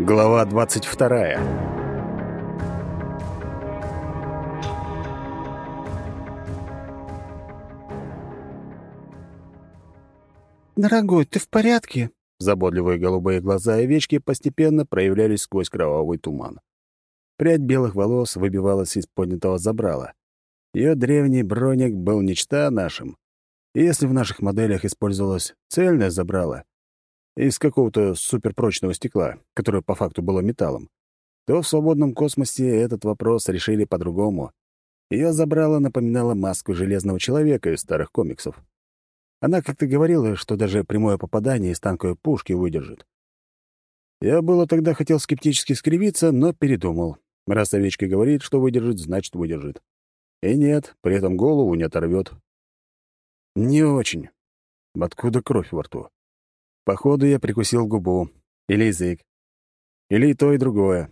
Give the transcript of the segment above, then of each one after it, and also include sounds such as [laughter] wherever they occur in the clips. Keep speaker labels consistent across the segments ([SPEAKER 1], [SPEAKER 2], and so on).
[SPEAKER 1] Глава 22.
[SPEAKER 2] «Дорогой, ты в порядке?»
[SPEAKER 1] Заботливые голубые глаза овечки постепенно проявлялись сквозь кровавый туман. Прядь белых волос выбивалась из поднятого забрала. Ее древний броник был нечто нашим. И если в наших моделях использовалось цельное забрало из какого-то суперпрочного стекла, которое по факту было металлом, то в свободном космосе этот вопрос решили по-другому. Ее забрало напоминало маску Железного Человека из старых комиксов. Она как-то говорила, что даже прямое попадание из танковой пушки выдержит. Я было тогда хотел скептически скривиться, но передумал. Раз овечка говорит, что выдержит, значит, выдержит. И нет, при этом голову не оторвет. Не очень. Откуда кровь во рту? Походу, я прикусил губу. Или язык. Или то, и другое.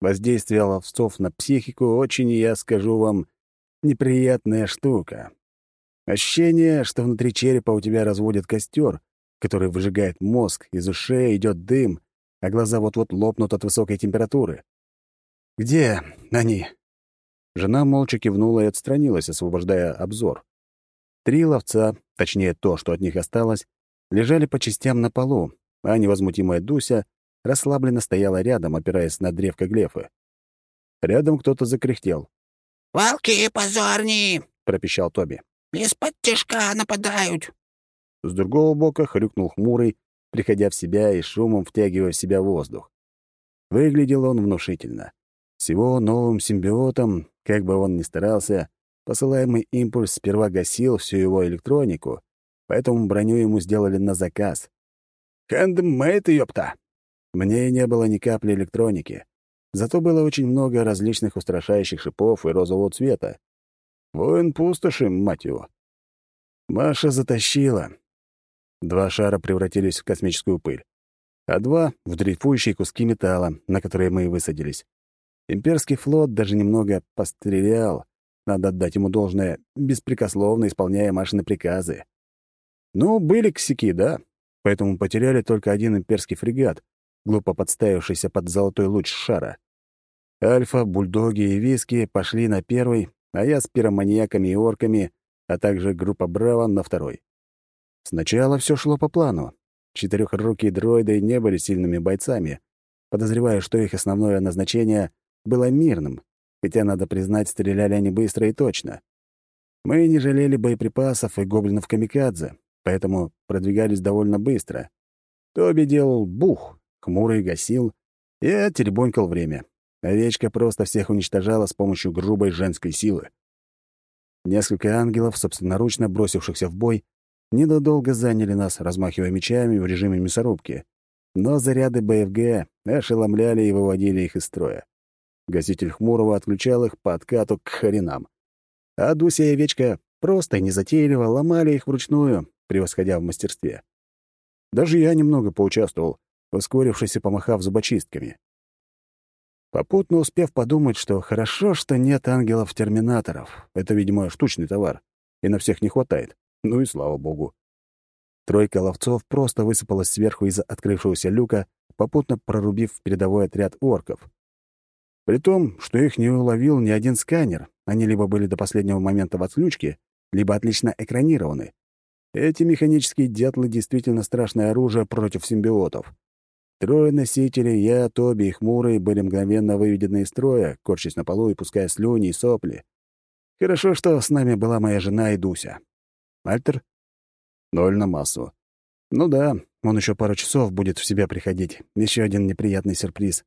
[SPEAKER 1] Воздействие ловцов на психику очень, я скажу вам, неприятная штука. Ощущение, что внутри черепа у тебя разводят костер, который выжигает мозг, из ушей идет дым, а глаза вот-вот лопнут от высокой температуры. «Где они?» Жена молча кивнула и отстранилась, освобождая обзор. Три ловца, точнее то, что от них осталось, лежали по частям на полу, а невозмутимая Дуся расслабленно стояла рядом, опираясь на древко глефы. Рядом кто-то закряхтел.
[SPEAKER 3] «Волки позорнее!»
[SPEAKER 1] — пропищал Тоби.
[SPEAKER 3] «Из-под тяжка нападают!»
[SPEAKER 1] С другого бока хрюкнул хмурый, приходя в себя и шумом втягивая в себя воздух. Выглядел он внушительно. С его новым симбиотом, как бы он ни старался, посылаемый импульс сперва гасил всю его электронику, поэтому броню ему сделали на заказ. Хэндмейд, ёпта! Мне не было ни капли электроники, зато было очень много различных устрашающих шипов и розового цвета. Воин пустоши, мать его. Маша затащила. Два шара превратились в космическую пыль, а два — в дрейфующие куски металла, на которые мы и высадились. Имперский флот даже немного пострелял, надо отдать ему должное, беспрекословно исполняя Машины приказы. Ну, были косяки, да, поэтому потеряли только один имперский фрегат, глупо подставившийся под золотой луч шара. Альфа, бульдоги и виски пошли на первый, а я с пироманьяками и орками, а также группа Браво на второй. Сначала все шло по плану. Четырехрукие дроиды не были сильными бойцами, подозревая, что их основное назначение было мирным, хотя, надо признать, стреляли они быстро и точно. Мы не жалели боеприпасов и гоблинов-камикадзе, поэтому продвигались довольно быстро. Тоби делал бух, хмурый гасил, я теребонькал время. Овечка просто всех уничтожала с помощью грубой женской силы. Несколько ангелов, собственноручно бросившихся в бой, недолго заняли нас, размахивая мечами в режиме мясорубки. Но заряды БФГ ошеломляли и выводили их из строя. Гаситель Хмурого отключал их по откату к хренам. А Дуся и Овечка просто незатейливо ломали их вручную, превосходя в мастерстве. Даже я немного поучаствовал, ускорившись и помахав зубочистками. Попутно успев подумать, что хорошо, что нет ангелов-терминаторов. Это, видимо, штучный товар, и на всех не хватает. Ну и слава богу. Тройка ловцов просто высыпалась сверху из открывшегося люка, попутно прорубив передовой отряд орков. При том, что их не уловил ни один сканер, они либо были до последнего момента в отключке, либо отлично экранированы. Эти механические дятлы действительно страшное оружие против симбиотов. Трое носителей, я, Тоби и Хмурый, были мгновенно выведены из строя, корчась на полу и пуская слюни и сопли. Хорошо, что с нами была моя жена и Дуся. Альтер? Ноль на массу. Ну да, он еще пару часов будет в себя приходить. Еще один неприятный сюрприз.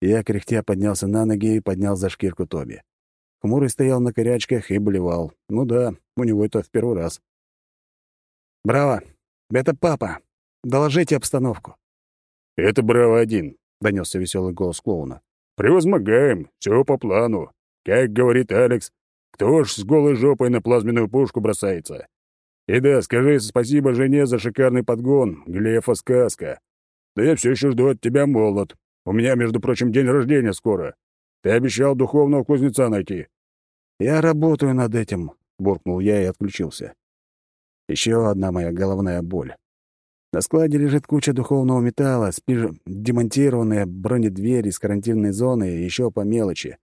[SPEAKER 1] Я, кряхтя, поднялся на ноги и поднял за шкирку Тоби. Хмурый стоял на корячках и болевал. Ну да, у него это в первый раз. «Браво! Это папа! Доложите обстановку!»
[SPEAKER 4] «Это Браво-1», — донесся веселый голос клоуна. «Превозмогаем, все по плану. Как говорит Алекс, кто ж с голой жопой на плазменную пушку бросается? И да, скажи спасибо жене за шикарный подгон, Глефа сказка. Да я все еще жду от тебя молот. У меня, между прочим, день рождения скоро. Ты обещал духовного кузнеца найти».
[SPEAKER 1] «Я работаю над этим», — буркнул я и отключился. Еще одна моя головная боль. На складе лежит куча духовного металла, спиж... демонтированная бронедверь из карантинной зоны и еще по мелочи.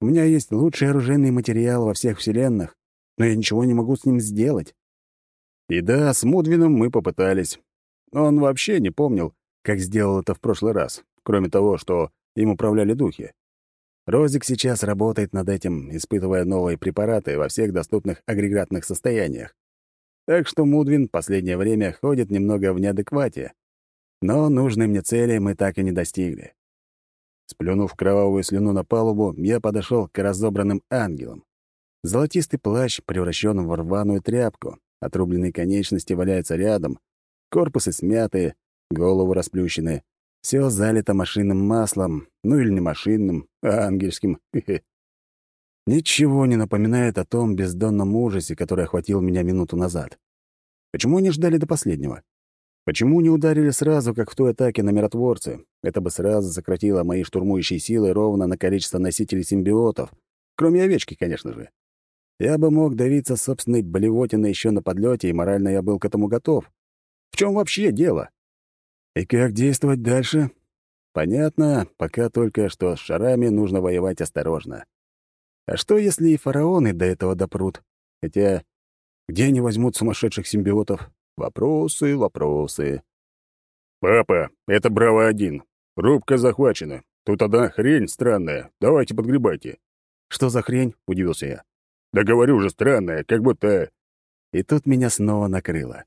[SPEAKER 1] У меня есть лучший оружейный материал во всех вселенных, но я ничего не могу с ним сделать. И да, с Мудвином мы попытались. Он вообще не помнил, как сделал это в прошлый раз, кроме того, что им управляли духи. Розик сейчас работает над этим, испытывая новые препараты во всех доступных агрегатных состояниях. Так что Мудвин последнее время ходит немного в неадеквате. Но нужной мне цели мы так и не достигли. Сплюнув кровавую слюну на палубу, я подошел к разобранным ангелам. Золотистый плащ превращен в рваную тряпку, отрубленные конечности валяются рядом, корпусы смятые, голову расплющены. Все залито машинным маслом, ну или не машинным, а ангельским. [laughs] Ничего не напоминает о том бездонном ужасе, который охватил меня минуту назад. Почему они ждали до последнего? Почему не ударили сразу, как в той атаке на миротворцы? Это бы сразу сократило мои штурмующие силы ровно на количество носителей симбиотов, кроме овечки, конечно же. Я бы мог давиться собственной болевотиной еще на подлете, и морально я был к этому готов. В чем вообще дело? И как действовать дальше? Понятно, пока только что с шарами нужно воевать осторожно. А что, если и фараоны до этого допрут? Хотя, где они возьмут сумасшедших симбиотов? Вопросы, вопросы.
[SPEAKER 4] «Папа, это Браво-1. Рубка захвачена. Тут одна хрень странная. Давайте подгребайте».
[SPEAKER 1] «Что за хрень?» — удивился я.
[SPEAKER 4] «Да говорю же, странная, как будто...»
[SPEAKER 1] И тут меня снова накрыло.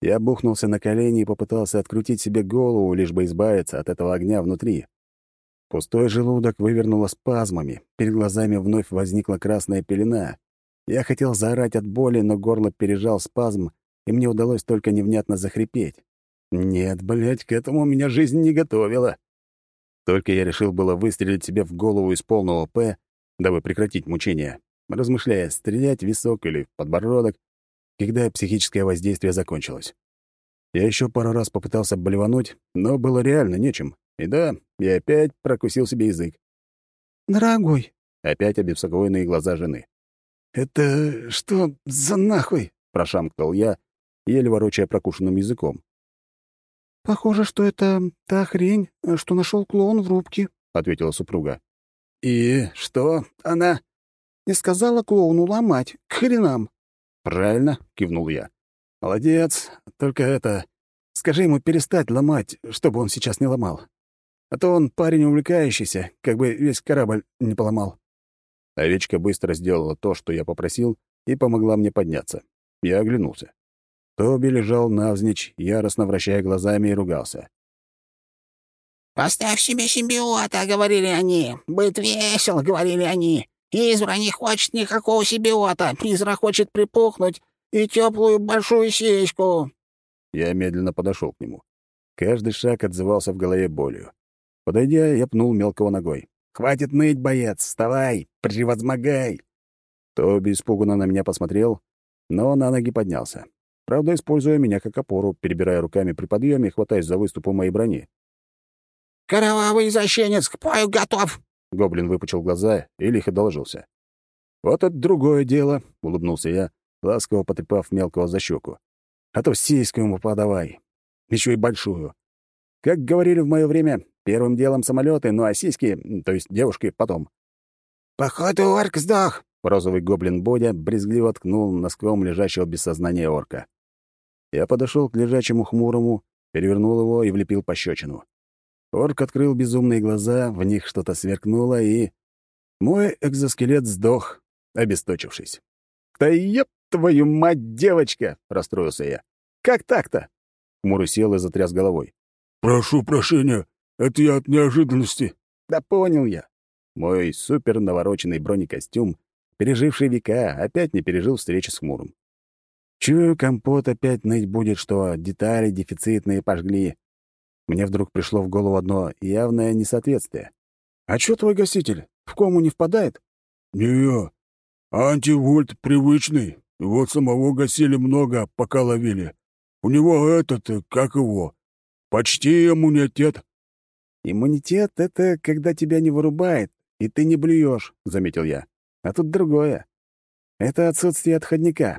[SPEAKER 1] Я бухнулся на колени и попытался открутить себе голову, лишь бы избавиться от этого огня внутри. Пустой желудок вывернуло спазмами, перед глазами вновь возникла красная пелена. Я хотел заорать от боли, но горло пережал спазм, и мне удалось только невнятно захрипеть. Нет, блядь, к этому меня жизнь не готовила. Только я решил было выстрелить себе в голову из полного «П», дабы прекратить мучения, размышляя, стрелять в висок или в подбородок, когда психическое воздействие закончилось. Я еще пару раз попытался блевануть, но было реально нечем. И да, я опять прокусил себе язык.
[SPEAKER 2] «Дорогой!»
[SPEAKER 1] — опять обеспокоенные глаза жены.
[SPEAKER 2] «Это что за нахуй?»
[SPEAKER 1] — прошамкал я, еле ворочая прокушенным языком.
[SPEAKER 2] «Похоже, что это та хрень, что нашел клоун в рубке», —
[SPEAKER 1] ответила супруга.
[SPEAKER 2] «И что она?» «Не сказала клоуну ломать. К хренам».
[SPEAKER 1] «Правильно», — кивнул я. «Молодец. Только это... Скажи ему перестать ломать, чтобы он сейчас не ломал. А то он парень увлекающийся, как бы весь корабль не поломал». Овечка быстро сделала то, что я попросил, и помогла мне подняться. Я оглянулся. Тоби лежал навзничь, яростно вращая глазами и ругался.
[SPEAKER 3] «Поставь себе симбиота», — говорили они. «Быть весел», — говорили они. «Изра не хочет никакого симбиота. Изра хочет припухнуть и теплую большую сиську».
[SPEAKER 1] Я медленно подошел к нему. Каждый шаг отзывался в голове болью. Подойдя, я пнул мелкого ногой. «Хватит ныть, боец! Вставай! Превозмогай!» Тоби испуганно на меня посмотрел, но на ноги поднялся. Правда, используя меня как опору, перебирая руками при подъеме хватаясь за выступу моей брони.
[SPEAKER 3] «Кровавый защенец к бою готов!»
[SPEAKER 1] Гоблин выпучил глаза и лихо доложился. «Вот это другое дело», — улыбнулся я, ласково потрепав мелкого за щеку. «А то сиську ему подавай. Еще и большую. Как говорили в мое время, первым делом самолеты, ну а сиськи, то есть девушки, потом».
[SPEAKER 3] «Походу, орк сдох!»
[SPEAKER 1] Розовый гоблин Бодя брезгливо ткнул носком лежащего без сознания орка. Я подошел к лежачему хмурому, перевернул его и влепил пощечину. Орк открыл безумные глаза, в них что-то сверкнуло, и... Мой экзоскелет сдох, обесточившись. «Да еб твою мать, девочка!» — расстроился я. «Как так-то?» Хмурый сел и затряс головой.
[SPEAKER 4] «Прошу прощения, это я от неожиданности».
[SPEAKER 1] «Да понял я». Мой супер навороченный бронекостюм, переживший века, опять не пережил встречи с Хмурым. Чую, компот опять ныть будет, что детали дефицитные пожгли. Мне вдруг пришло в голову одно явное несоответствие. «А чё твой гаситель? В кому не впадает?»
[SPEAKER 4] «Не, антивольт привычный. Вот самого гасили много, пока ловили. У него этот, как его, почти иммунитет».
[SPEAKER 1] «Иммунитет — это когда тебя не вырубает, и ты не блюешь», — заметил я. «А тут другое. Это отсутствие отходника.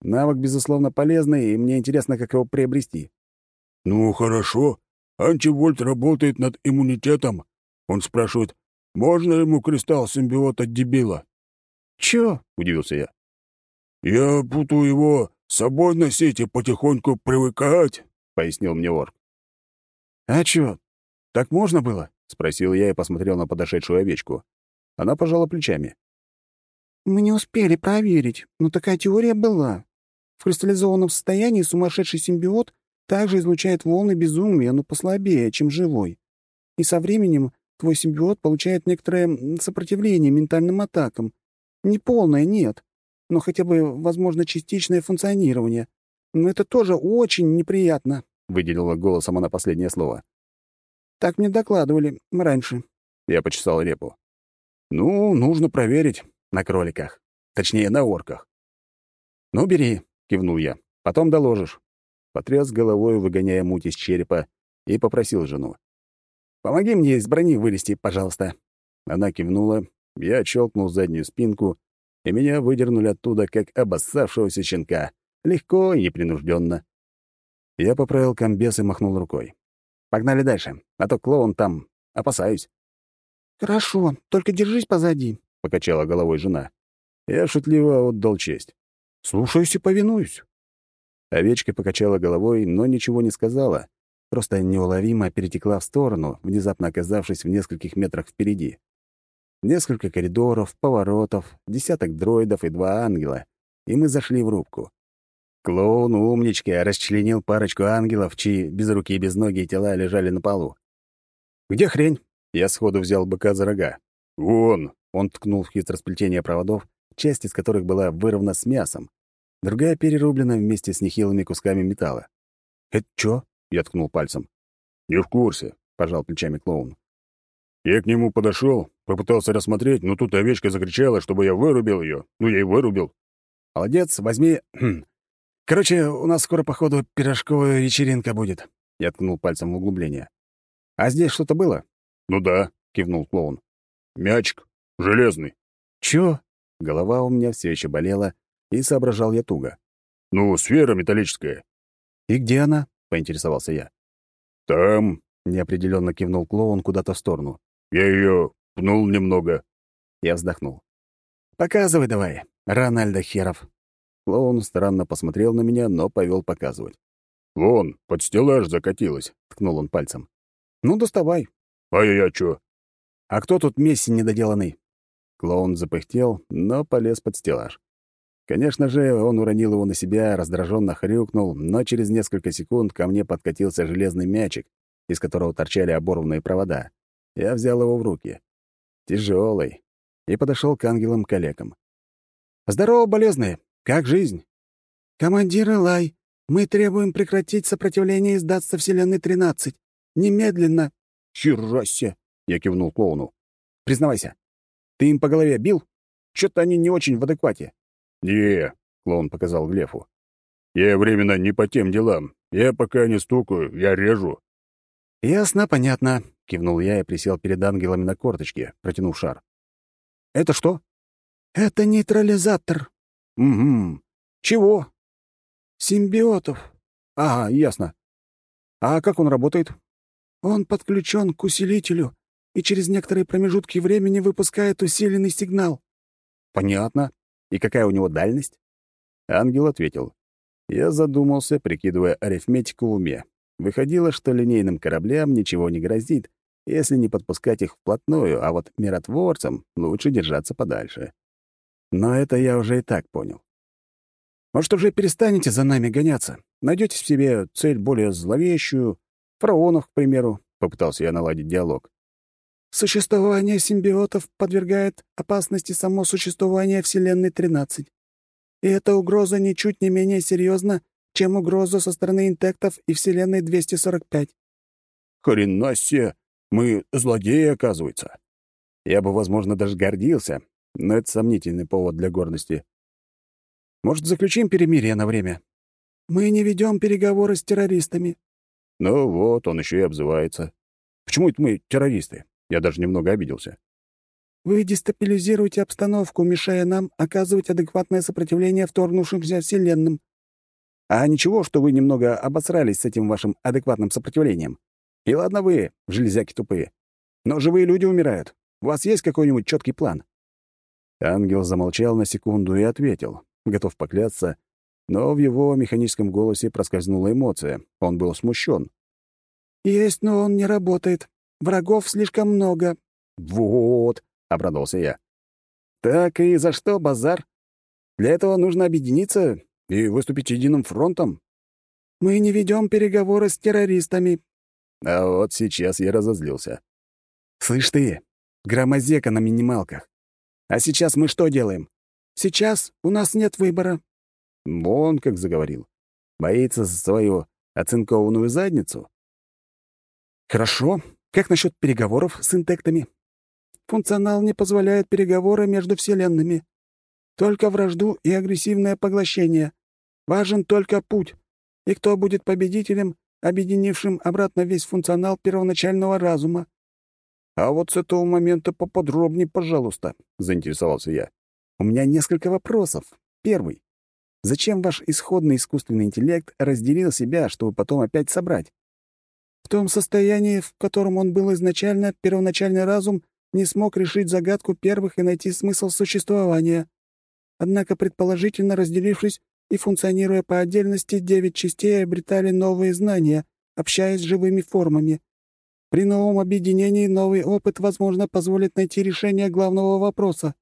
[SPEAKER 1] Навык, безусловно, полезный, и мне интересно, как его приобрести.
[SPEAKER 4] «Ну, хорошо. Антивольт работает над иммунитетом. Он спрашивает, можно ему кристалл симбиота дебила?»
[SPEAKER 1] «Чё?» — удивился я.
[SPEAKER 4] «Я буду его с собой носить и потихоньку привыкать», — пояснил мне орк.
[SPEAKER 1] «А чё, так можно было?» — спросил я и посмотрел на подошедшую овечку. Она пожала плечами.
[SPEAKER 2] «Мы не успели проверить, но такая теория была. В кристаллизованном состоянии сумасшедший симбиот также излучает волны безумия, но послабее, чем живой. И со временем твой симбиот получает некоторое сопротивление ментальным атакам. Не полное, нет, но хотя бы, возможно, частичное функционирование. Но это тоже очень неприятно», — выделила голосом она последнее слово. «Так мне докладывали раньше».
[SPEAKER 1] Я почесал репу. «Ну, нужно проверить на кроликах. Точнее, на орках». «Ну, бери», — кивнул я. «Потом доложишь». Потряс головой, выгоняя муть из черепа, и попросил жену. «Помоги мне из брони вылезти, пожалуйста». Она кивнула, я щелкнул заднюю спинку, и меня выдернули оттуда, как обоссавшегося щенка, легко и непринужденно. Я поправил комбес и махнул рукой. «Погнали дальше, а то клоун там. Опасаюсь».
[SPEAKER 2] «Хорошо, только держись позади», —
[SPEAKER 1] покачала головой жена. Я шутливо отдал честь. «Слушаюсь и повинуюсь». Овечка покачала головой, но ничего не сказала, просто неуловимо перетекла в сторону, внезапно оказавшись в нескольких метрах впереди. Несколько коридоров, поворотов, десяток дроидов и два ангела, и мы зашли в рубку. Клоун умничка расчленил парочку ангелов, чьи без руки и без ноги тела лежали на полу. «Где хрень?» Я сходу взял быка за рога.
[SPEAKER 4] «Вон!»
[SPEAKER 1] Он ткнул в хитросплетение проводов, часть из которых была вырвана с мясом, другая перерублена вместе с нехилыми кусками металла. «Это чё?» — я ткнул пальцем.
[SPEAKER 4] «Не в курсе», — пожал плечами клоун. Я к нему подошел, попытался рассмотреть, но тут овечка закричала, чтобы я вырубил ее. Ну, я и вырубил.
[SPEAKER 1] «Молодец, возьми... [clears throat] Короче, у нас скоро, походу, пирожковая вечеринка будет». Я ткнул пальцем в углубление. «А здесь что-то было?»
[SPEAKER 4] «Ну да», — кивнул клоун. «Мячик. Железный».
[SPEAKER 1] «Чё?» Голова у меня все еще болела, и соображал я туго.
[SPEAKER 4] «Ну, сфера металлическая».
[SPEAKER 1] «И где она?» — поинтересовался я.
[SPEAKER 4] «Там», —
[SPEAKER 1] неопределенно кивнул клоун куда-то в сторону.
[SPEAKER 4] Я ее пнул немного.
[SPEAKER 1] Я вздохнул. «Показывай давай, Рональдо Херов». Клоун странно посмотрел на меня, но повел показывать.
[SPEAKER 4] «Вон, под стеллаж закатилась», — ткнул он пальцем.
[SPEAKER 1] «Ну, доставай».
[SPEAKER 4] «А я чё?»
[SPEAKER 1] «А кто тут Месси недоделанный?» Клоун запыхтел, но полез под стеллаж. Конечно же, он уронил его на себя, раздраженно хрюкнул, но через несколько секунд ко мне подкатился железный мячик, из которого торчали оборванные провода. Я взял его в руки. Тяжелый. И подошел к ангелам-калекам. «Здорово, болезные! Как жизнь?»
[SPEAKER 2] «Командир Элай, мы требуем прекратить сопротивление и сдаться Вселенной-13. Немедленно!»
[SPEAKER 1] «Херасе!» — я кивнул клоуну. «Признавайся, ты им по голове бил? Чё-то они не очень в адеквате».
[SPEAKER 4] «Не», — клоун показал Глефу. «Я временно не по тем делам. Я пока не стукаю, я режу».
[SPEAKER 1] «Ясно, понятно», — кивнул я и присел перед ангелами на корточке, протянув шар. «Это что?»
[SPEAKER 2] «Это нейтрализатор».
[SPEAKER 1] «Угу. Чего?»
[SPEAKER 2] «Симбиотов».
[SPEAKER 1] «Ага, ясно. А как он работает?»
[SPEAKER 2] «Он подключен к усилителю и через некоторые промежутки времени выпускает усиленный сигнал».
[SPEAKER 1] «Понятно. И какая у него дальность?» Ангел ответил. Я задумался, прикидывая арифметику в уме. Выходило, что линейным кораблям ничего не грозит, если не подпускать их вплотную, а вот миротворцам лучше держаться подальше. Но это я уже и так понял. Может, уже перестанете за нами гоняться? Найдете в себе цель более зловещую, фараонов, к примеру, — попытался я наладить диалог.
[SPEAKER 2] Существование симбиотов подвергает опасности само существование Вселенной-13. И эта угроза ничуть не менее серьезна, чем угроза со стороны интектов и Вселенной 245.
[SPEAKER 1] Хрена себе! Мы злодеи, оказывается. Я бы, возможно, даже гордился, но это сомнительный повод для гордости. Может, заключим перемирие на время?
[SPEAKER 2] Мы не ведем переговоры с террористами.
[SPEAKER 1] Ну вот, он еще и обзывается. Почему это мы террористы? Я даже немного обиделся.
[SPEAKER 2] Вы дестабилизируете обстановку, мешая нам оказывать адекватное сопротивление вторгнувшимся вселенным.
[SPEAKER 1] А ничего, что вы немного обосрались с этим вашим адекватным сопротивлением. И ладно вы, железяки тупые. Но живые люди умирают. У вас есть какой-нибудь четкий план?» Ангел замолчал на секунду и ответил, готов поклясться, но в его механическом голосе проскользнула эмоция. Он был смущен.
[SPEAKER 2] «Есть, но он не работает. Врагов слишком много».
[SPEAKER 1] «Вот», — обрадовался я. «Так и за что базар? Для этого нужно объединиться и выступить единым фронтом».
[SPEAKER 2] «Мы не ведем переговоры с террористами».
[SPEAKER 1] А вот сейчас я разозлился. «Слышь ты, громозека на минималках. А сейчас мы что делаем?»
[SPEAKER 2] «Сейчас у нас нет выбора».
[SPEAKER 1] Вон как заговорил. Боится за свою оцинкованную задницу. «Хорошо. Как насчет переговоров с интектами?»
[SPEAKER 2] «Функционал не позволяет переговоры между вселенными. Только вражду и агрессивное поглощение. Важен только путь. И кто будет победителем, объединившим обратно весь функционал первоначального разума?»
[SPEAKER 1] «А вот с этого момента поподробнее, пожалуйста», — заинтересовался я. «У меня несколько вопросов. Первый. Зачем ваш исходный искусственный интеллект разделил себя, чтобы потом опять собрать?
[SPEAKER 2] В том состоянии, в котором он был изначально, первоначальный разум не смог решить загадку первых и найти смысл существования. Однако, предположительно, разделившись и функционируя по отдельности, девять частей обретали новые знания, общаясь с живыми формами. При новом объединении новый опыт, возможно, позволит найти решение главного вопроса.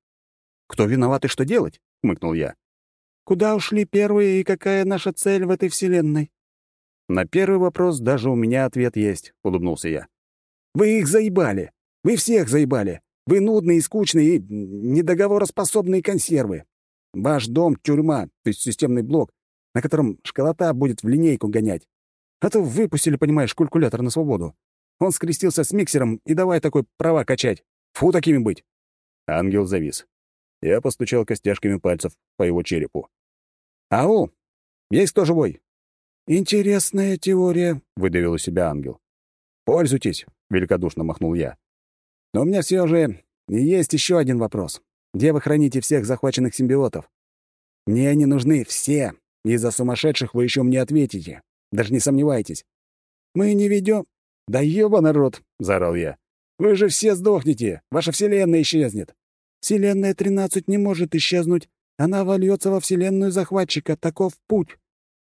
[SPEAKER 1] «Кто виноват и что делать?» — хмыкнул я.
[SPEAKER 2] «Куда ушли первые и какая наша цель в этой вселенной?»
[SPEAKER 1] «На первый вопрос даже у меня ответ есть», — улыбнулся я. «Вы их заебали! Вы всех заебали! Вы нудные скучные и недоговороспособные консервы! Ваш дом — тюрьма, то есть системный блок, на котором школота будет в линейку гонять. А то выпустили, понимаешь, калькулятор на свободу. Он скрестился с миксером и давай такой права качать. Фу такими быть!» Ангел завис. Я постучал костяшками пальцев по его черепу. «Ау! Есть кто живой?»
[SPEAKER 2] «Интересная теория», —
[SPEAKER 1] выдавил у себя ангел. «Пользуйтесь», — великодушно махнул я. «Но у меня все же есть еще один вопрос. Где вы храните всех захваченных симбиотов? Мне они нужны все, и за сумасшедших вы еще мне ответите. Даже не сомневайтесь».
[SPEAKER 2] «Мы не ведем...»
[SPEAKER 1] «Да ёба народ!» — заорал я. «Вы же все сдохнете! Ваша вселенная исчезнет!»
[SPEAKER 2] «Вселенная 13 не может исчезнуть. Она вольется во вселенную захватчика. Таков путь».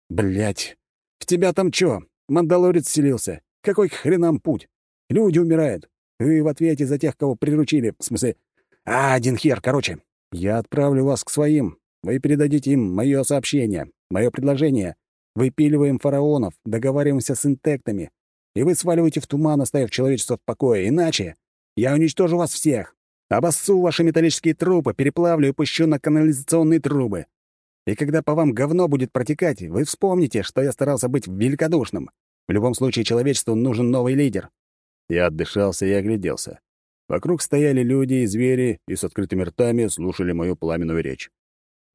[SPEAKER 1] Блять, в тебя там чё? Мандалорец селился. Какой хренам путь? Люди умирают. Вы в ответе за тех, кого приручили. В смысле... А, один хер, короче. Я отправлю вас к своим. Вы передадите им мое сообщение, мое предложение. Выпиливаем фараонов, договариваемся с интектами. И вы сваливаете в туман, оставив человечество в покое. Иначе я уничтожу вас всех. Обоссу ваши металлические трупы, переплавлю и пущу на канализационные трубы. И когда по вам говно будет протекать, вы вспомните, что я старался быть великодушным. В любом случае, человечеству нужен новый лидер». Я отдышался и огляделся. Вокруг стояли люди и звери, и с открытыми ртами слушали мою пламенную речь.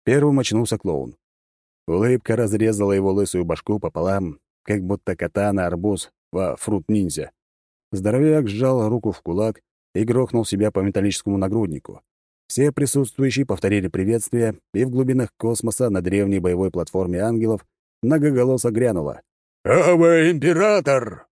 [SPEAKER 1] Первым очнулся клоун. Улыбка разрезала его лысую башку пополам, как будто кота на арбуз во фрут-ниндзя. Здоровяк сжал руку в кулак и грохнул себя по металлическому нагруднику. Все присутствующие повторили приветствие, и в глубинах космоса на древней боевой платформе ангелов многоголосо грянуло.
[SPEAKER 4] «Ава, император!